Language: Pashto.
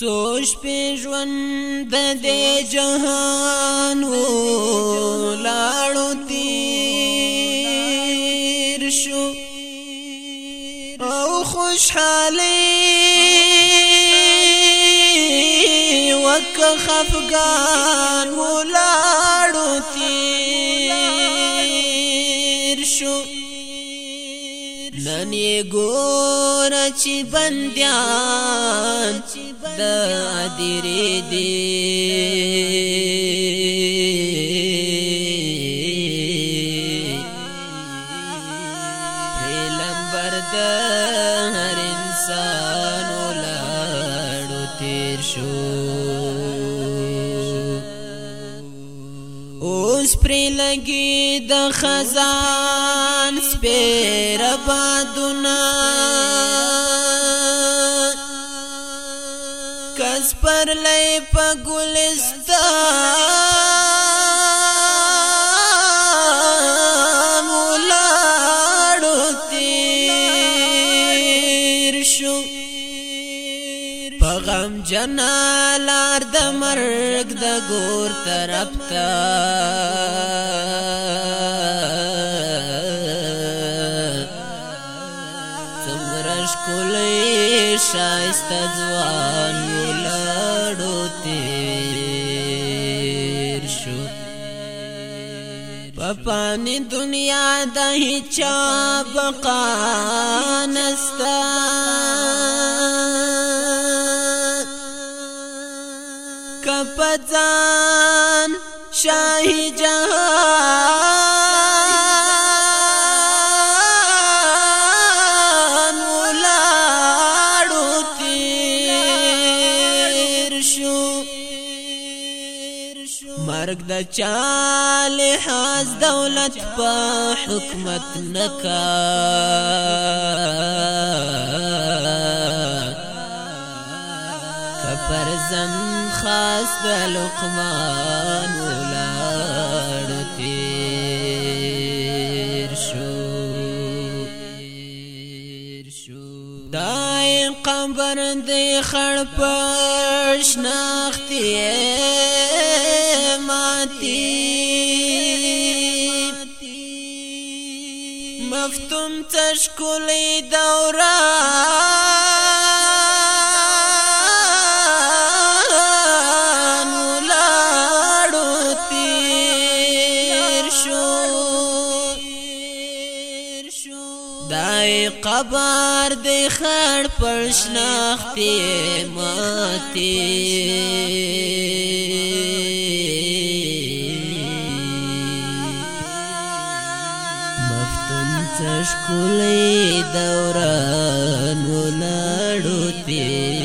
سوش پی ژوند د جهان و لاړو تیر شو او خوشحالي وک خفقان و لاړو تیر شو نن یې ګور چې بندیان تیرې دي پیلمبر د هر انسان ولاړو تیر شو اوس پر لګي د خزان سپېره بادونه کس پر لای په ګلستان ولاړو تیر شو په غم جنالار د مرګ د ګور طرف ته څومره ښکلی شایست ځوان ولړو تیر شو پپانی دنیا د هیچا بقا نستا کپځان شاهي جهان مرګ د چاله حاز دولت په حکمت نکا کفر زم خاص د لقمان ولار تیر شو دایم قبر دی خړ پښ نختیه ماتي مفتوم تشکلې دوره قبر د خړ پرشنختې ماتي ښکلې دوران ولړو تیر